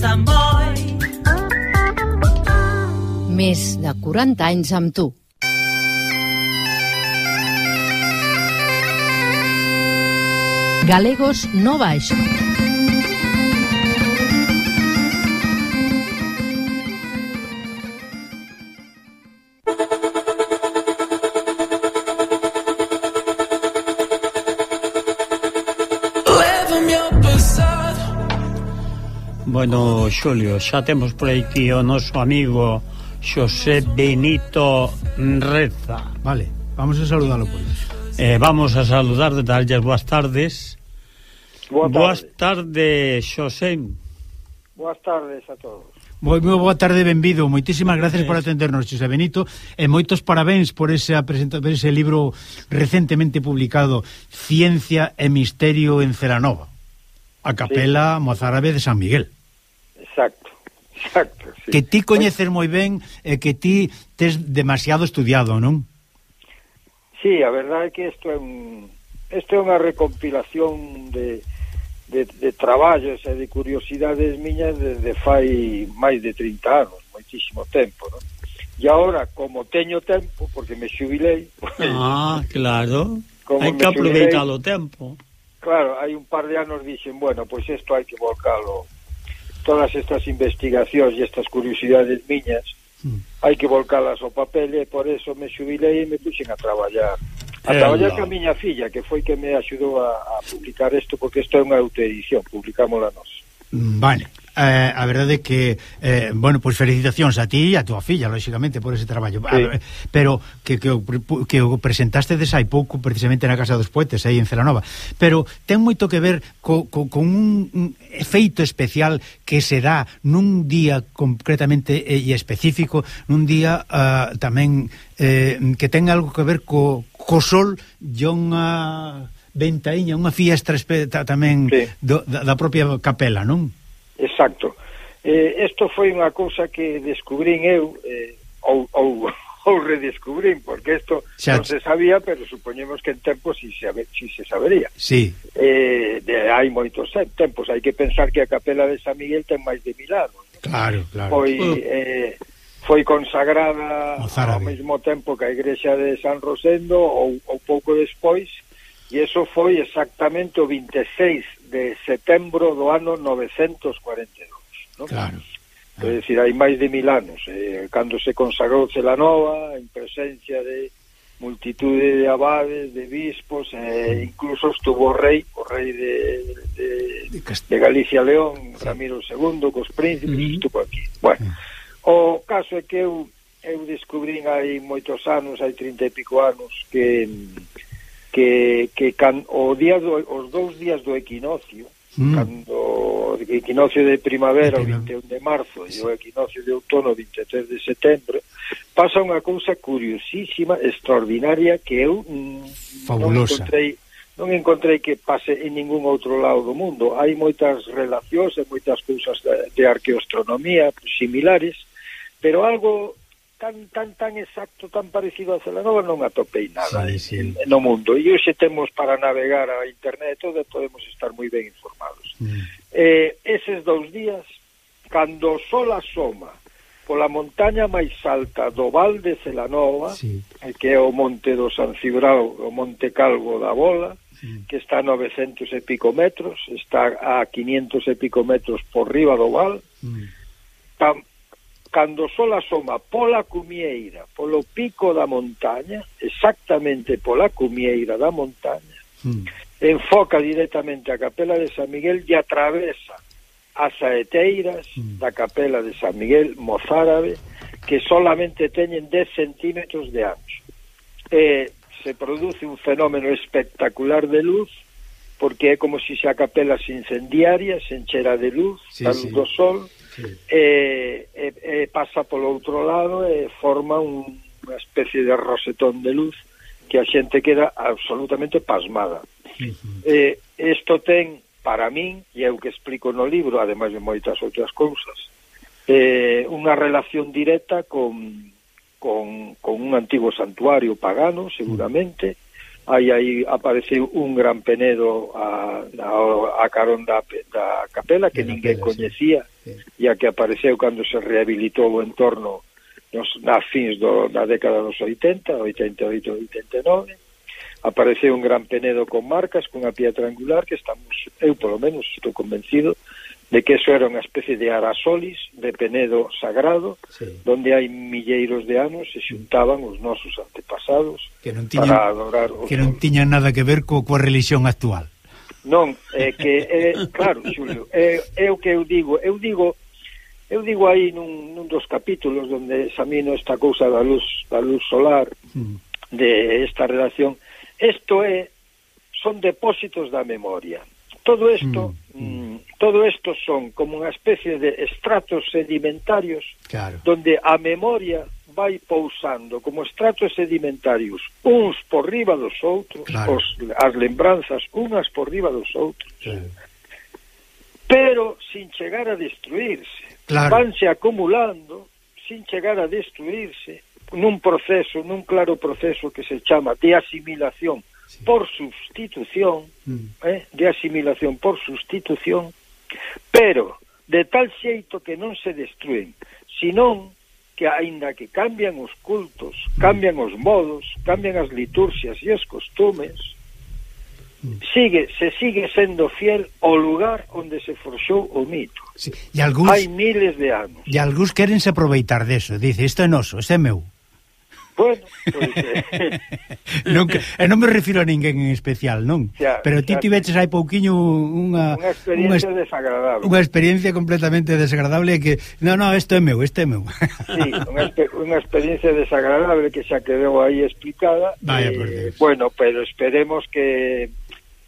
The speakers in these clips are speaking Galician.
Sant Boi. Més de 40 anys amb tu. Galegos no baixo. Bueno, Xulio, xa temos por aquí o noso amigo Xosé Benito Reza. Vale, vamos a saludarlo pois. Eh, vamos a saludar, de darlle boas tardes. Boa tarde. Boas tardes, Xosé. Boas tardes a todos. Moi, moi boa tarde, benvido. Moitísimas gracias por atendernos, Xosé Benito, e moitos parabéns por ese por ese libro recentemente publicado, Ciencia e Misterio en Celanova, a capela sí. mozárabe de San Miguel. Exacto. Sí. Que ti coñeces moi ben e que ti tes demasiado estudiado, non? Sí, a verdade é que isto é un isto é unha recompilación de, de, de traballos e de curiosidades miñas desde fai máis de 30 anos, moitísimo tempo, non? E agora, como teño tempo, porque me xubilei... Pues, ah, claro, hai que aproveitar o tempo. Claro, hai un par de anos dixen, bueno, pois pues isto hai que volcalo todas estas investigacións e estas curiosidades miñas mm. hai que volcalas ao papel e por eso me xubilei e me puxen a traballar a Ela. traballar ca miña filla que foi que me axudou a, a publicar isto porque isto é unha autoedición publicámola nos Vale eh, a verdade que eh, bueno, pois pues felicitacións a ti e a túa filla, lógicamente por ese traballo. Sí. Pero que que que o presentaste desai pouco precisamente na Casa dos Poetes aí en Celanova, pero ten moito que ver co, co, con un efeito especial que se dá nun día concretamente eh, e específico, nun día uh, tamén eh, que ten algo que ver co, co sol e unha ventaiña, unha fiestra tamén sí. do, da, da propia capela, non? Exacto. Eh, esto foi unha cousa que descubrín eu, eh, ou, ou, ou redescubrín, porque isto non se sabía, pero supoñemos que en tempo si se, si se sabería. Sí. Eh, de, hai moitos eh, tempos, hai que pensar que a capela de San Miguel ten máis de mil anos. Claro, claro. Foi... Uh. Eh, foi consagrada ao mesmo tempo que a igrexa de San Rosendo ou, ou pouco despois e eso foi exactamente o 26 de setembro do ano 942 no? claro É dicir, hai máis de mil anos, eh, cando se consagrou Celanova, en presencia de multitude de abades, de bispos, eh, incluso estuvo o rei, o rei de, de, de, de Galicia León, sí. Ramiro II, cos príncipes, uh -huh. estuvo aquí. Bueno, o caso é que eu, eu descubrín hai moitos anos, hai trinta e pico anos, que que, que can, o día do, os dous días do equinoccio mm. cando o equinoccio de primavera o 21 de marzo sí. e o equinoccio de outono o 23 de setembro pasa unha cousa curiosísima extraordinaria que eu mm, Fabulosa. non encontrei non encontrei que pase en ningún outro lado do mundo. Hai moitas relacións e moitas cousas de, de arqueoastronomía similares, pero algo tan tan tan exacto, tan parecido a Celanova non atopei nada sí, sí. no mundo. E hoxe temos para navegar a internet todo podemos estar moi ben informados. Mm. Eh, eses dous días, cando o sol asoma pola montaña máis alta do Val de Celanova, sí. Eh, que é o monte do San Cibrao, o monte Calvo da Bola, sí. que está a 900 e pico metros, está a 500 e pico metros por riba do Val, mm. tam, cando o sol asoma pola cumieira, polo pico da montaña, exactamente pola cumieira da montaña, mm. enfoca directamente a capela de San Miguel e atravesa as saeteiras mm. da capela de San Miguel mozárabe que solamente teñen 10 centímetros de ancho. E se produce un fenómeno espectacular de luz porque é como se si a capela se incendiaria, se enchera de luz, sí, da luz sí. do sol, e, e, e pasa polo outro lado e forma un, unha especie de rosetón de luz que a xente queda absolutamente pasmada. Uh -huh. Isto ten, para min, e eu que explico no libro, ademais de moitas outras cousas, eh, unha relación directa con, con, con un antigo santuario pagano, seguramente, uh aí aí apareceu un gran penedo a, a, a carón da, da capela que capela, ninguén coñecía sí e a que apareceu cando se rehabilitou o entorno nos, na fins do, da década dos 80, 88, 89, apareceu un gran penedo con marcas, cunha pía triangular, que estamos, eu polo menos estou convencido, de que eso era unha especie de arasolis de penedo sagrado, sí. donde hai milleiros de anos se xuntaban os nosos antepasados que non tiñan, para adorar os que non tiñan nada que ver co, coa religión actual. Non, é que é, claro, Xulio, é, é o que eu digo, eu digo eu digo aí nun, nun dos capítulos onde examino esta cousa da luz, da luz solar mm. de esta relación, isto é son depósitos da memoria. Todo isto mm, mm. mm. todo isto son como unha especie de estratos sedimentarios claro. donde a memoria vai pousando como estratos sedimentarios uns por riba dos outros, claro. os, as lembranzas unhas por riba dos outros, sí. pero sin chegar a destruirse. Claro. Vanse acumulando sin chegar a destruirse nun proceso, nun claro proceso que se chama de asimilación sí. por sustitución mm. eh, de asimilación por sustitución pero de tal xeito que non se destruen, senón que aínda que cambian os cultos, cambian os modos, cambian as liturxias e os costumes, sigue, se sigue sendo fiel ao lugar onde se forxou o mito. Sí. E algúns, Hai miles de anos. E algúns querense aproveitar deso, dice, isto é noso, isto é meu. Bueno, pois... Eh. non, e eh, non me refiro a ninguén en especial, non? Xa, Pero ti tiveches hai pouquiño unha... Unha experiencia unha, desagradable. Unha experiencia completamente desagradable que... Non, non, isto é meu, isto é meu. sí, unha, unha experiencia desagradable que xa quedou aí explicada. Vaya, eh, por Dios. Bueno, pero esperemos que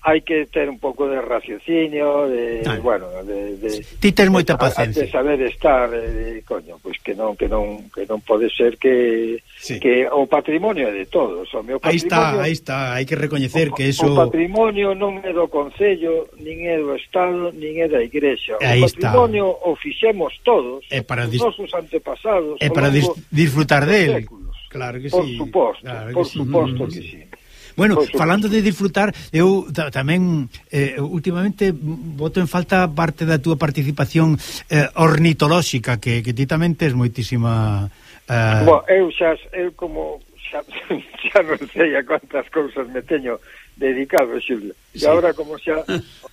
hai que ter un pouco de raciocinio, de, ah, bueno, de, de Ti tes moita paciencia. De saber estar, de, coño, pois que non que non que non pode ser que sí. que o patrimonio é de todos, o meu patrimonio. Aí está, aí está, hai que recoñecer o, que eso O patrimonio non é do concello, nin é do estado, nin é da igrexa. Aí o patrimonio está. o fixemos todos, é para os nosos antepasados, é para dis disfrutar del. Claro que por sí. Por suposto, claro por que suposto sí. que sí. Bueno, falando de disfrutar, eu tamén eh, últimamente voto en falta parte da túa participación eh, ornitolóxica que que ti tamén tes moitísima eh... bueno, eu xa eu como xa, xa non sei a quantas cousas me teño dedicado, Xulia. Sí. E agora como xa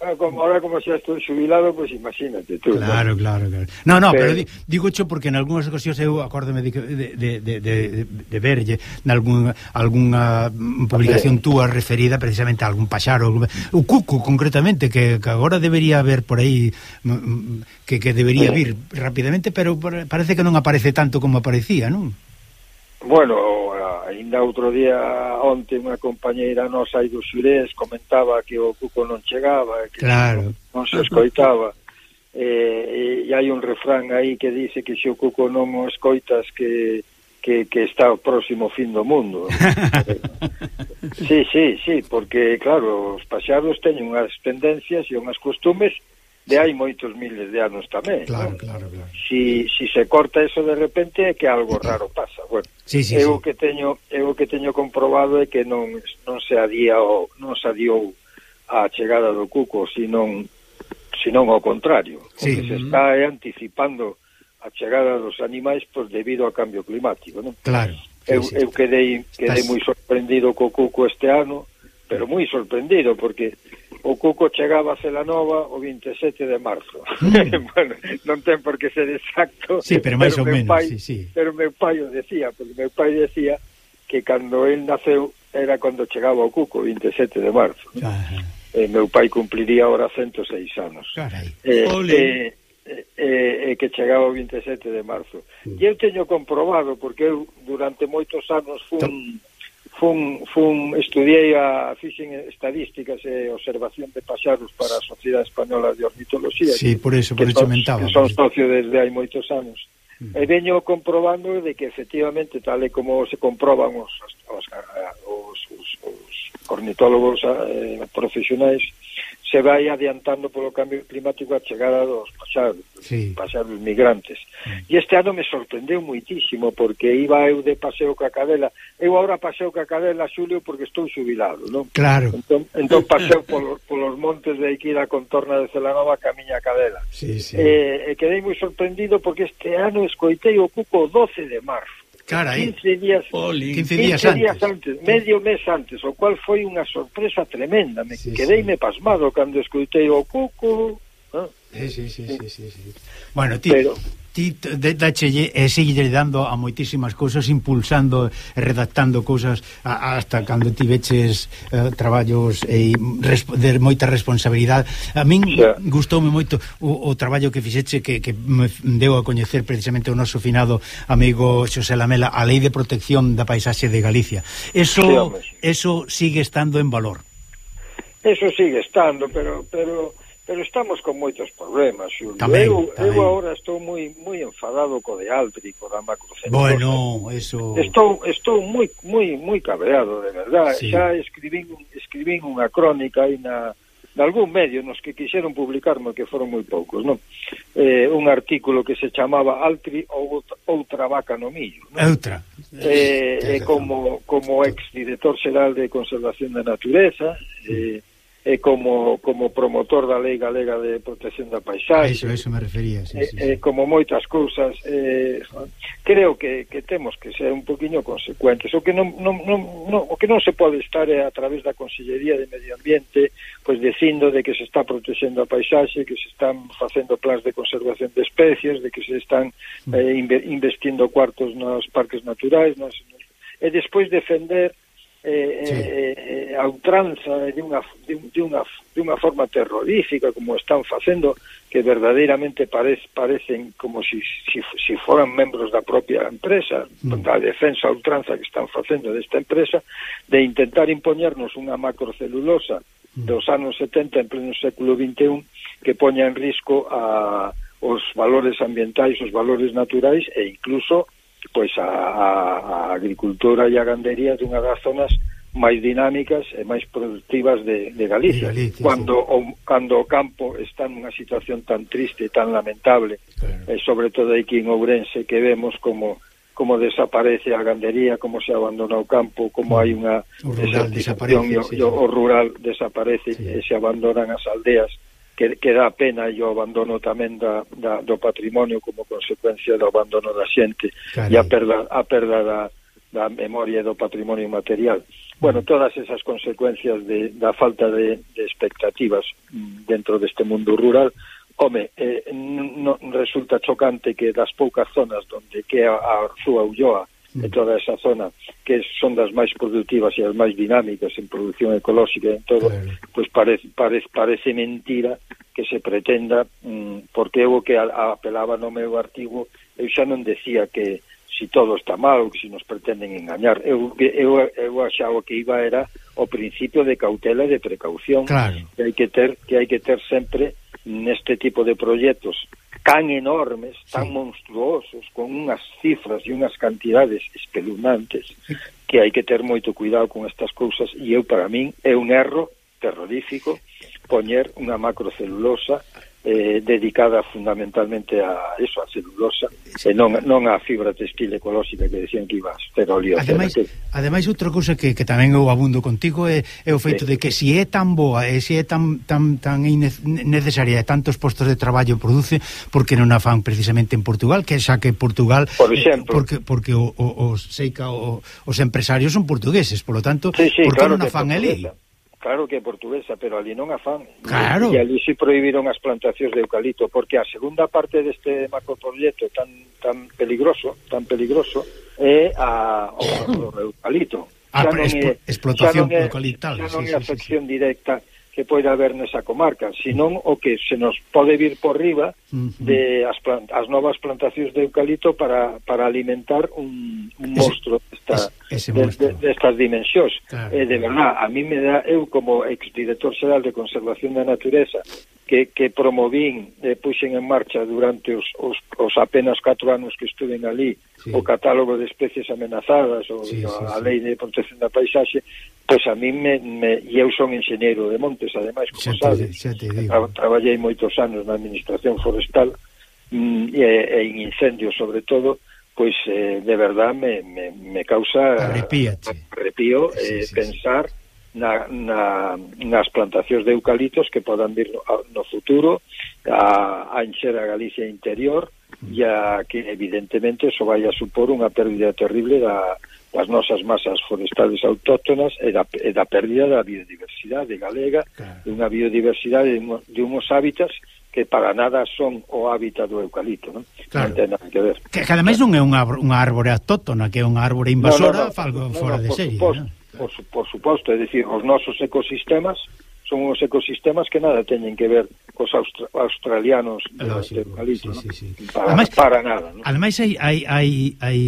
ahora como, agora como xa estou xubilado, pois pues, imagínate tú. Claro, ¿no? claro, claro. No, no, pero, pero digo cho porque en algunhas ocasións eu acórdome de de de de, de verlle nalgún algunha publicación sí. túa referida precisamente a algún paxaro, o cuco concretamente que, que agora debería haber por aí mm, mm, que, que debería vir rapidamente, pero parece que non aparece tanto como aparecía, non? Bueno, Ainda outro día onte unha compañeira nosa aí do Xurés comentaba que o cuco non chegaba, que claro. non, non se escoitaba. Eh, e, e hai un refrán aí que dice que se o cuco non o escoitas que que, que está o próximo fin do mundo. sí, sí, sí, porque claro, os paxados teñen unhas tendencias e unhas costumes de hai moitos miles de anos tamén. Claro, ¿no? claro, claro. Si, si se corta eso de repente é que algo raro pasa. Bueno, sí, sí, eu sí. que teño eu que teño comprobado é que non non se adía o, non se adiou a chegada do cuco, senón senón ao contrario. Sí. Que se está anticipando a chegada dos animais pois debido ao cambio climático, non? Claro. Eu, sí, eu quedei quedei Estás... moi sorprendido co cuco este ano, pero moi sorprendido porque o Cuco chegaba a Celanova o 27 de marzo. Mm. bueno, non ten por que ser exacto. Sí, pero máis ou menos, pai, sí, sí. Pero meu pai o decía, porque meu pai decía que cando el naceu era cando chegaba o Cuco, 27 de marzo. Eh, meu pai cumpliría ahora 106 anos. Carai. Eh, eh, eh, eh, eh, que chegaba o 27 de marzo. Mm. E eu teño comprobado, porque eu durante moitos anos fun fun, fun estudiei a fixen estadísticas e observación de paxaros para a Sociedade Española de Ornitoloxía. Sí, por eso, por eso mentaba. Que son socio desde hai moitos anos. Mm. E veño comprobando de que efectivamente tal e como se comproban os, os, os, os, os ornitólogos eh, profesionais, se vai adiantando polo cambio climático a chegada dos pasados, sí. pasados migrantes. Sí. E este ano me sorprendeu muitísimo porque iba eu de paseo ca cadela. Eu agora paseo ca cadela Xulio porque estou jubilado, non? Claro. Entón, entón paseo polos, polos montes de aquí da contorna de Celanova camiña a cadela. Sí, sí. Eh, e quedei moi sorprendido porque este ano escoitei o cuco 12 de marzo. Carai. 15 días, Oli. 15 días, 15 antes. días antes, medio mes antes, o cual foi unha sorpresa tremenda, me sí, quedeime sí. pasmado cando escoitei o cuco ¿Ah? ¿no? Sí, sí, sí, sí, sí, sí. Bueno, ti Pero... ti dachelle e eh, seguille dando a moitísimas cousas, impulsando, eh, redactando cousas a, hasta cando ti veches uh, traballos e resp de moita responsabilidade. A min yeah. gustoume moito o, o traballo que fixeche que, que me deu a coñecer precisamente o noso finado amigo Xosé Lamela, a Lei de Protección da Paisaxe de Galicia. Eso, sí, eso sigue estando en valor. Eso sigue estando, pero pero Pero estamos con moitos problemas, Xulio. Tamén, eu, tamén. eu agora estou moi moi enfadado co de Altri, co da macrocenosa. Bueno, eso... Estou, estou moi, moi, moi cabreado, de verdad. Sí. Xa escribín, escribín unha crónica aí na nalgún medio nos que quixeron publicarme que foron moi poucos, non? Eh, un artículo que se chamaba Altri ou outra vaca no millo, non? Outra. Eh, eh, como como ex director xeral de Conservación da Natureza, eh, eh, como, como promotor da Lei Galega de Protección da Paisaxe. Eso, eso me refería, sí, eh, sí, sí. Eh, como moitas cousas, eh, creo que, que temos que ser un poquinho consecuentes. O que non, non, non, non, o que non se pode estar é a través da Consellería de Medio Ambiente pois dicindo de que se está protexendo a paisaxe, que se están facendo plans de conservación de especies, de que se están mm. eh, investindo cuartos nos parques naturais, nas, e despois defender eh, sí. Eh, eh, a ultranza de unha, de, de, unha, de unha forma terrorífica como están facendo que verdadeiramente parec, parecen como si, si, si foran membros da propia empresa mm. da defensa a ultranza que están facendo desta empresa de intentar impoñernos unha macrocelulosa mm. dos anos 70 en pleno século XXI que poña en risco a os valores ambientais, os valores naturais e incluso pois a, a, a agricultura e a gandería dunha das zonas máis dinámicas e máis productivas de, de Galicia, de Galicia cando, sí. o, cando o campo está nunha situación tan triste e tan lamentable claro. e sobre todo aquí en Ourense que vemos como como desaparece a gandería, como se abandona o campo, como hai unha o rural desaparece, sí, o, o rural desaparece sí. e se abandonan as aldeas que, que dá pena e o abandono tamén da, da, do patrimonio como consecuencia do abandono da xente Carai. e a perda, a perda da, da memoria e do patrimonio material. Bueno, todas esas consecuencias de, da falta de, de expectativas dentro deste mundo rural, home, eh, no, resulta chocante que das poucas zonas donde que a, a súa Ulloa mm. toda esa zona que son das máis productivas e as máis dinámicas en produción ecolóxica e en todo, claro. pois parece, parece, parece mentira que se pretenda, mm, porque eu o que apelaba no meu artigo, eu xa non decía que si todo está mal, que si nos pretenden engañar. Eu, eu, eu achaba que iba era o principio de cautela e de precaución claro. que hai que ter que hai que ter sempre neste tipo de proxectos tan enormes, tan sí. monstruosos, con unhas cifras e unhas cantidades espeluznantes, que hai que ter moito cuidado con estas cousas, e eu, para min, é un erro terrorífico poñer unha macrocelulosa eh, dedicada fundamentalmente a eso, a celulosa, sí. e non, non a fibra textil ecolóxica que decían que iba a ser óleo. Ademais, ademais outra cousa que, que tamén eu abundo contigo é, é o feito sí. de que se si é tan boa e se si é tan, tan, tan necesaria e tantos postos de traballo produce, porque non a fan precisamente en Portugal, que xa que Portugal Por eh, exemplo, eh, porque, porque o, o, o, seica, o, os empresarios son portugueses, por lo tanto, sí, sí, por que claro non a fan elí? Claro que é portuguesa, pero ali non a fan. Claro. E ali se prohibiron as plantacións de eucalipto, porque a segunda parte deste macroproxecto tan tan peligroso, tan peligroso, é a o, o eucalipto. Ah, xa non é, explotación xa non é, eucaliptal. Xa non é sí, afección sí, sí. directa que pode haber nesa comarca, senón o que se nos pode vir por riba de as, plant as novas plantacións de eucalipto para, para alimentar un, un monstro. desta, esta, Ese de, de, destas dimensións. Claro. Eh, de verdad, a mí me dá, eu como exdirector xeral de Conservación da Natureza, que, que promovín e eh, puxen en marcha durante os, os, os apenas 4 anos que estuven ali sí. o catálogo de especies amenazadas ou sí, sí, a, a sí. lei de protección da paisaxe pois a mí me, me e eu son enxeñeiro de montes ademais como sabes. Tra, traballei moitos anos na administración forestal mm, e, e en incendios sobre todo pois eh, de verdad me, me, me causa Arrepíate. arrepío sí, eh, sí, pensar sí. Na, na, nas plantacións de eucaliptos que podan vir no, no futuro a, a encher a Galicia interior mm. e a que evidentemente eso vai a supor unha pérdida terrible da, das nosas masas forestais autóctonas e da, e da pérdida da biodiversidade galega, claro. de unha biodiversidade de unos hábitats que para nada son o hábitat do eucalipto, non? Claro. Non ten nada que ver. Que, que ademais non é unha, unha árbore autóctona, que é unha árbore invasora, no, no, no, falgo no, fora no, de serie, suposto, non? Por, por suposto, é dicir, os nosos ecosistemas son os ecosistemas que nada teñen que ver cos austra australianos Lógico, eucalipto, sí, sí, sí. Para, para nada. ¿no? Ademais, hai, hai, hai, hai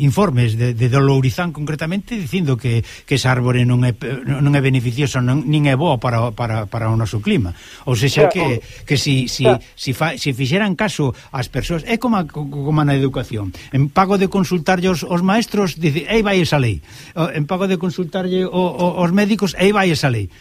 informes de, de Dolourizán concretamente dicindo que, que esa árbore non é, non é beneficioso, non, nin é boa para, para, para o noso clima. Ou seja, que, que si, si, si, fa, si fixeran caso ás persoas, é como, como na educación. En pago de consultarlle os, os maestros, dice, aí vai esa lei. En pago de consultarlle o, o, os médicos, aí vai esa lei.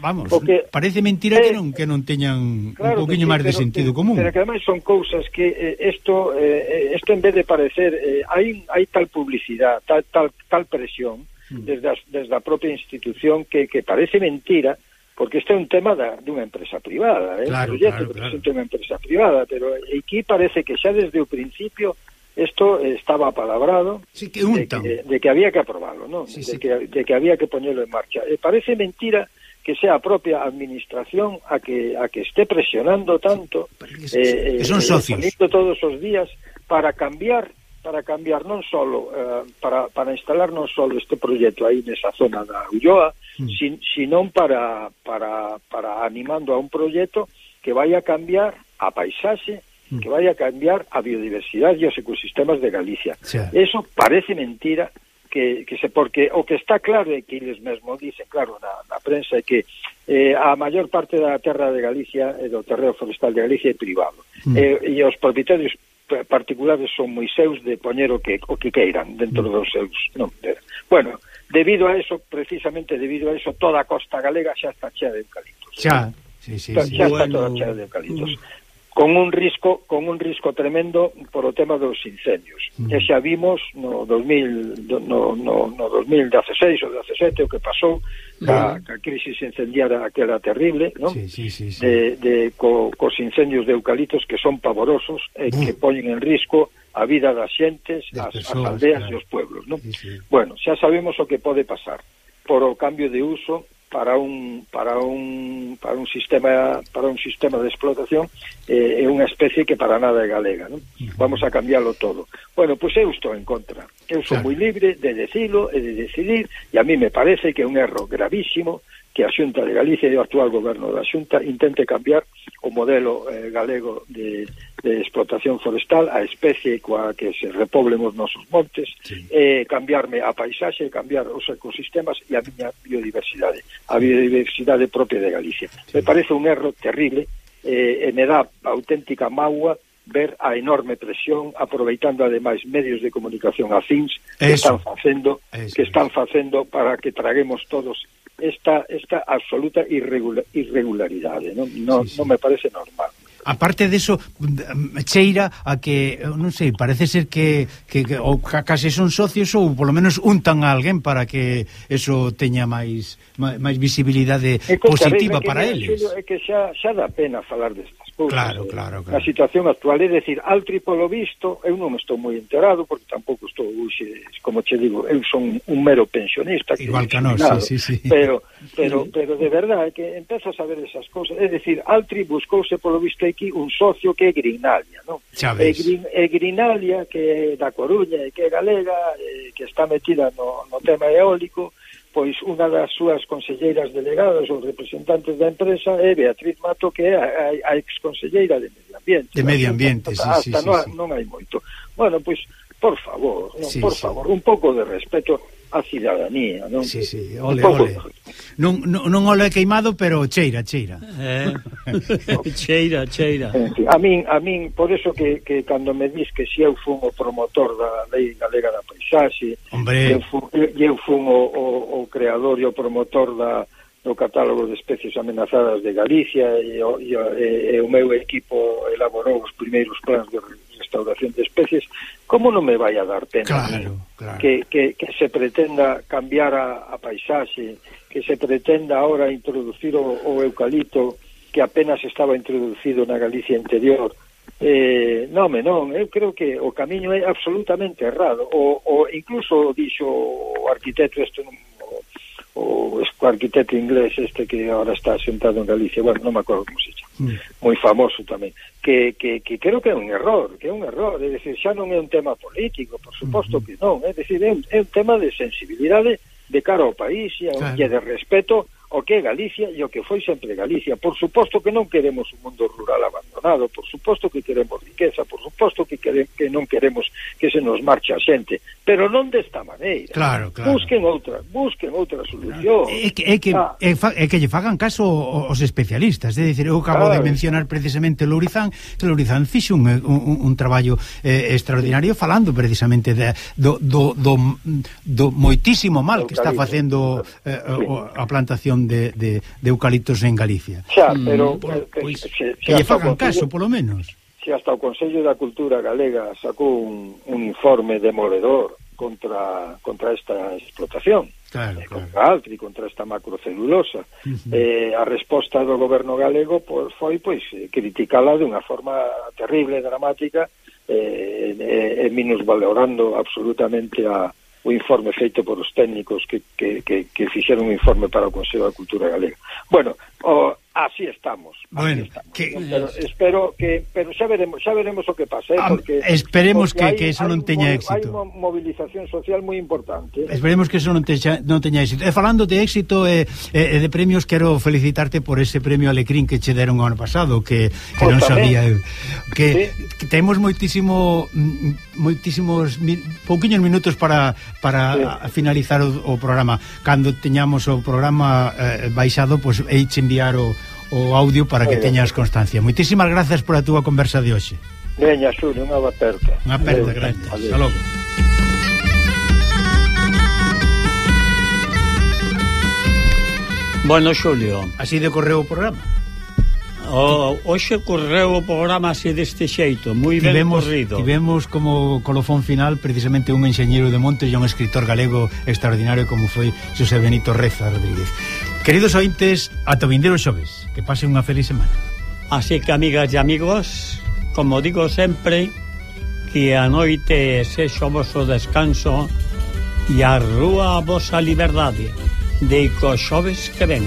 Vamos, porque, parece mentira eh, que non que non teñan claro, un poquinho máis de sentido que, común. Pero que ademais son cousas que isto eh, isto eh, en vez de parecer eh, hai hai tal publicidade, tal tal tal presión mm. desde a, desde a propia institución que que parece mentira porque este é un tema da, dunha empresa privada, é eh? claro, proyecto claro, claro. unha empresa privada, pero aquí parece que xa desde o principio isto estaba apalabrado sí, que de, que, de que había que aprobalo, ¿no? sí, de, sí. Que, de que había que poñelo en marcha. Eh, parece mentira que sea a propia administración a que a que esté presionando tanto eh, que eh, son socios todos os días para cambiar para cambiar non solo eh, para, para instalar non solo este proxecto aí nesa zona da Ulloa, mm. sin, sino para, para, para animando a un proxecto que vai a cambiar a paisaxe, mm. que vai a cambiar a biodiversidade e os ecosistemas de Galicia. Sí. Eso parece mentira, que, que se porque o que está claro é que eles mesmo dicen, claro, na, na prensa é que eh, a maior parte da terra de Galicia e do terreo forestal de Galicia é privado. Mm. Eh, e os propietarios particulares son moi seus de poñer o que o que queiran dentro mm. dos seus non, de, bueno, debido a eso precisamente debido a eso toda a costa galega xa está chea de eucaliptos xa, sí, sí, sí. xa está toda chea de eucaliptos mm con un risco con un risco tremendo por o tema dos incendios. Mm. E xa vimos no 2000 no, no, no 2016 ou 17 o que pasou ca, ca crisis incendiaria aquela terrible, non? Sí, sí, sí, sí. De, de co, cos incendios de eucaliptos que son pavorosos e mm. que poñen en risco a vida das xentes, as, persoas, as aldeas claro. e os pueblos, non? Sí, sí. Bueno, xa sabemos o que pode pasar por o cambio de uso para un para un para un sistema para un sistema de explotación eh, é unha especie que para nada é galega, non? Vamos a cambiarlo todo. Bueno, pois eu estou en contra. Eu sou claro. moi libre de decirlo e de decidir e a mí me parece que é un erro gravísimo que a Xunta de Galicia e o actual goberno da Xunta intente cambiar o modelo eh, galego de, de explotación forestal, a especie coa que se repoblen os nosos montes, sí. eh, cambiarme a paisaxe, cambiar os ecosistemas e a miña biodiversidade, a biodiversidade propia de Galicia. Sí. Me parece un erro terrible eh, e me dá auténtica maua ver a enorme presión aproveitando ademais medios de comunicación afins que eso, están facendo eso, que están facendo para que traguemos todos esta esta absoluta irregular, irregularidade, non no, sí, sí. non me parece normal. Aparte de eso, cheira a que, non sei, parece ser que, que, que ou case son socios ou polo menos untan a alguén para que eso teña máis máis visibilidade e, positiva que para eles. É que xa, xa dá pena falar destes cousas. Claro, eh, claro, claro. A situación actual, é decir, altri polo visto, eu non estou moi enterado, porque tampouco estou, uxe, como che digo, eu son un mero pensionista. Que Igual que nós, sí, sí, sí. Pero, pero, pero de verdade, que empezas a ver esas cousas, é decir, altri buscouse polo visto aquí un socio que é Grinalia, non? É, Grin, é Grinalia, que é da Coruña, e que é galega, e que está metida no, no tema eólico, pois unha das súas conselleiras delegadas ou representantes da empresa é Beatriz Mato que é a, a exconselleira de Medio Ambiente. De Medio Ambiente, hasta, sí, sí, hasta sí, sí. non hai moito. Bueno, pois por favor, non, sí, por sí. favor, un pouco de respeto a cidadanía, non? Sí, sí, ole, pouco... ole. Non, non, non ole queimado, pero cheira, cheira. Eh, cheira, cheira. A min, a min, por eso que, que cando me dis que si eu fun o promotor da Lei Galega da Paisaxe, Hombre. eu fun, eu fun o, o, o creador e o promotor da do catálogo de especies amenazadas de Galicia e, o, e, e, e o meu equipo elaborou os primeiros plans de restauración de especies, como non me vai a dar pena claro, claro. Que, que, que se pretenda cambiar a, a paisaxe, que se pretenda ahora introducir o, o eucalipto que apenas estaba introducido na Galicia interior, eh, non, me non, eu creo que o camiño é absolutamente errado. O, o incluso dixo o arquitecto este o, o arquitecto inglés este que agora está sentado en Galicia bueno, non me acordo como se chama moi famoso tamén. Que, que, que creo que é un error que é un error, é dicir, xa non é un tema político por suposto que non, é dicir é un, é un tema de sensibilidade de cara ao país e, claro. e de respeto o que é Galicia e o que foi sempre Galicia. Por suposto que non queremos un mundo rural abandonado, por suposto que queremos riqueza, por suposto que, quere, que non queremos que se nos marche a xente, pero non desta maneira. Claro, claro. Busquen outra, busquen outra solución. Claro. É que, é que, ah. é, fa, é que lle fagan caso os especialistas, é dicir, eu acabo claro. de mencionar precisamente Lourizán, que Lourizán fixe un, un, un traballo eh, extraordinario falando precisamente de, do, do, do, do moitísimo mal que está facendo eh, a plantación de, de, de eucaliptos en Galicia. Xa, mm. pero... Mm, por, eh, eh, pois, que, se, se, que lle fagan caso, polo menos. Se hasta o Consello da Cultura Galega sacou un, un informe demoledor contra contra esta explotación claro, eh, claro. contra Altri, contra esta macrocelulosa uh -huh. eh, a resposta do goberno galego pois, foi pois eh, criticala unha forma terrible, dramática eh, e eh, minusvalorando absolutamente a, o informe feito por os técnicos que, que, que, que fixeron un informe para o Consello da Cultura Galega. Bueno, o, así estamos. Bueno, así estamos. Que... Pero, espero que pero xa veremos, xa veremos o que pasa, eh, ah, porque esperemos porque que, hai, que eso non teña éxito. Hai unha movilización social moi importante. Eh. Esperemos que eso non teña non teña éxito. E falando de éxito e eh, eh, de premios, quero felicitarte por ese premio Alecrín que che deron o ano pasado, que, que oh, non sabía eu. Que, sí. que temos moitísimo mm, moitísimos mi, pouquiños minutos para para sí. finalizar o, o programa. Cando teñamos o programa eh, baixado, pois pues, eiche enviar o, o audio para que teñas constancia. Moitísimas grazas por a túa conversa de hoxe. Veña, Xulio, unha aperta. Unha aperta, grande. Hasta logo. Bueno, Xulio. Así decorreu o programa. O, hoxe correu o programa así deste xeito, moi ben tivemos, corrido. Tivemos como colofón final precisamente un enxeñeiro de montes e un escritor galego extraordinario como foi José Benito Reza Rodríguez. Queridos ointes, ata vindero xoves, que pasen unha feliz semana. Así que, amigas e amigos, como digo sempre, que a noite sexo vosso descanso e a rúa a vosa liberdade. Deico xoves que ven.